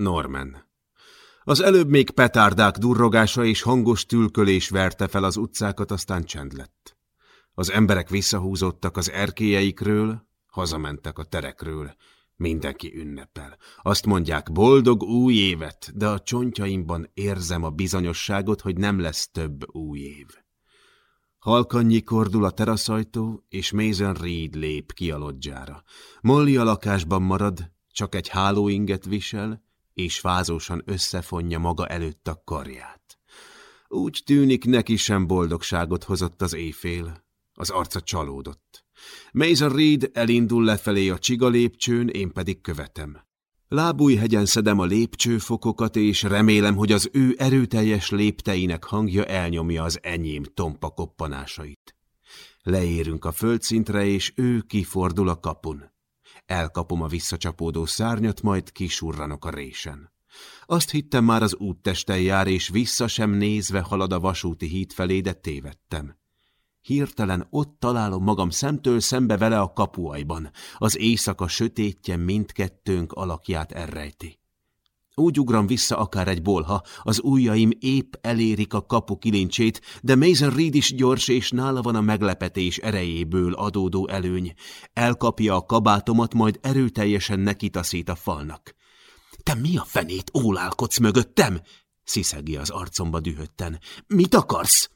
Norman. Az előbb még petárdák durrogása és hangos tülkölés verte fel az utcákat, aztán csend lett. Az emberek visszahúzottak az erkélyeikről, hazamentek a terekről. Mindenki ünnepel. Azt mondják, boldog új évet, de a csontjaimban érzem a bizonyosságot, hogy nem lesz több új év. Halkan nyikordul a teraszajtó, és Mason Reed lép ki a lodzsára. Molly a lakásban marad, csak egy hálóinget visel, és fázósan összefonja maga előtt a karját. Úgy tűnik, neki sem boldogságot hozott az éjfél. Az arca csalódott. Mason Reed elindul lefelé a csiga lépcsőn, én pedig követem. Lábújhegyen szedem a lépcsőfokokat, és remélem, hogy az ő erőteljes lépteinek hangja elnyomja az enyém tompa koppanásait. Leérünk a földszintre, és ő kifordul a kapun. Elkapom a visszacsapódó szárnyat, majd kisurranok a résen. Azt hittem már az úttesten jár, és vissza sem nézve halad a vasúti híd felé, de tévedtem. Hirtelen ott találom magam szemtől szembe vele a kapuajban. Az éjszaka sötétje mindkettőnk alakját elrejti. Úgy ugram vissza akár egy bolha, az ujjaim épp elérik a kapu kilincsét, de Mason Reed is gyors, és nála van a meglepetés erejéből adódó előny. Elkapja a kabátomat, majd erőteljesen nekitaszít a falnak. – Te mi a fenét ólálkodsz mögöttem? – sziszegi az arcomba dühötten. – Mit akarsz?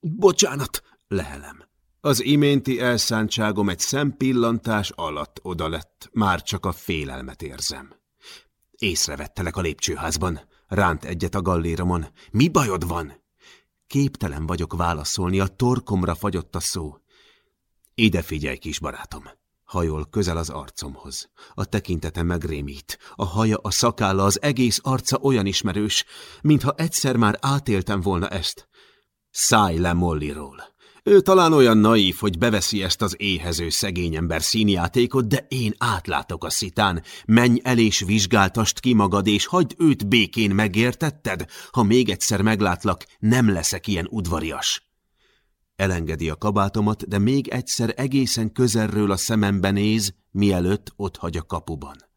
Bocsánat, lehelem. Az iménti elszántságom egy szempillantás alatt oda lett, már csak a félelmet érzem. Észrevettelek a lépcsőházban, ránt egyet a galléromon. Mi bajod van? Képtelen vagyok válaszolni, a torkomra fagyott a szó. Ide figyelj, kis barátom! Hajol közel az arcomhoz. A tekintete megrémít. A haja, a szakálla, az egész arca olyan ismerős, mintha egyszer már átéltem volna ezt. Szállj le Molliról. Ő talán olyan naív, hogy beveszi ezt az éhező szegény ember színjátékot, de én átlátok a szitán. Menj el és vizsgáltast ki magad, és hagyd őt békén, megértetted? Ha még egyszer meglátlak, nem leszek ilyen udvarias. Elengedi a kabátomat, de még egyszer egészen közelről a szemembe néz, mielőtt ott hagy a kapuban.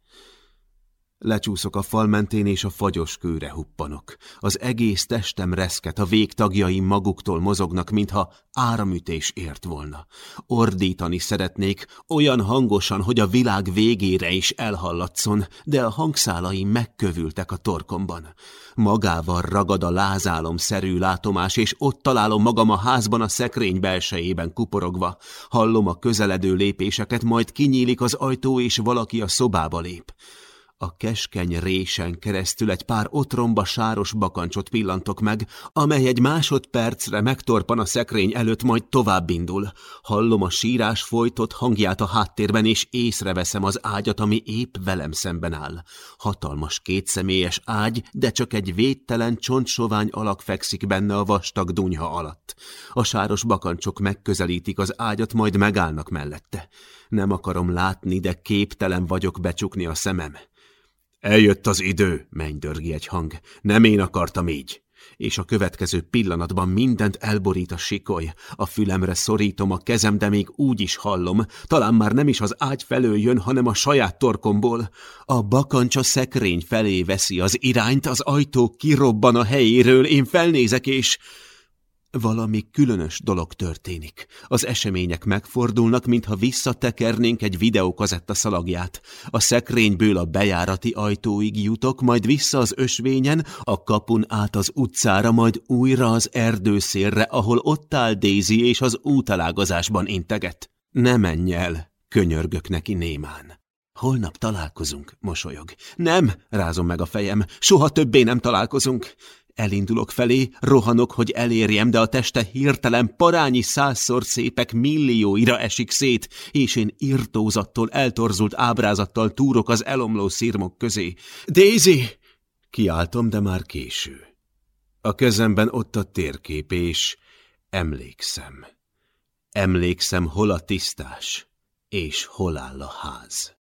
Lecsúszok a fal mentén, és a fagyos kőre huppanok. Az egész testem reszket, a végtagjaim maguktól mozognak, mintha áramütés ért volna. Ordítani szeretnék, olyan hangosan, hogy a világ végére is elhallatszon, de a hangszálaim megkövültek a torkomban. Magával ragad a lázálom szerű látomás, és ott találom magam a házban a szekrény belsejében kuporogva. Hallom a közeledő lépéseket, majd kinyílik az ajtó, és valaki a szobába lép. A keskeny résen keresztül egy pár otromba sáros bakancsot pillantok meg, amely egy másodpercre megtorpan a szekrény előtt, majd tovább indul. Hallom a sírás folytott hangját a háttérben, és észreveszem az ágyat, ami épp velem szemben áll. Hatalmas kétszemélyes ágy, de csak egy védtelen csontsovány alak fekszik benne a vastag dunyha alatt. A sáros bakancsok megközelítik az ágyat, majd megállnak mellette. Nem akarom látni, de képtelen vagyok becsukni a szemem. Eljött az idő, mennydörgi egy hang. Nem én akartam így. És a következő pillanatban mindent elborít a sikoly. A fülemre szorítom a kezem, de még úgy is hallom. Talán már nem is az ágy felől jön, hanem a saját torkomból. A bakancsa szekrény felé veszi az irányt, az ajtó kirobban a helyéről, én felnézek és... Valami különös dolog történik. Az események megfordulnak, mintha visszatekernénk egy videókazetta szalagját. A szekrényből a bejárati ajtóig jutok, majd vissza az ösvényen, a kapun át az utcára, majd újra az erdőszélre, ahol ott áll Daisy és az útalágazásban integet. Ne menj el, könyörgök neki némán. Holnap találkozunk, mosolyog. Nem, rázom meg a fejem, soha többé nem találkozunk. Elindulok felé, rohanok, hogy elérjem, de a teste hirtelen parányi százszor szépek millióira esik szét, és én irtózattól, eltorzult ábrázattal túrok az elomló szirmok közé. Daisy! Kiáltom, de már késő. A kezemben ott a térkép, és emlékszem. Emlékszem, hol a tisztás, és hol áll a ház.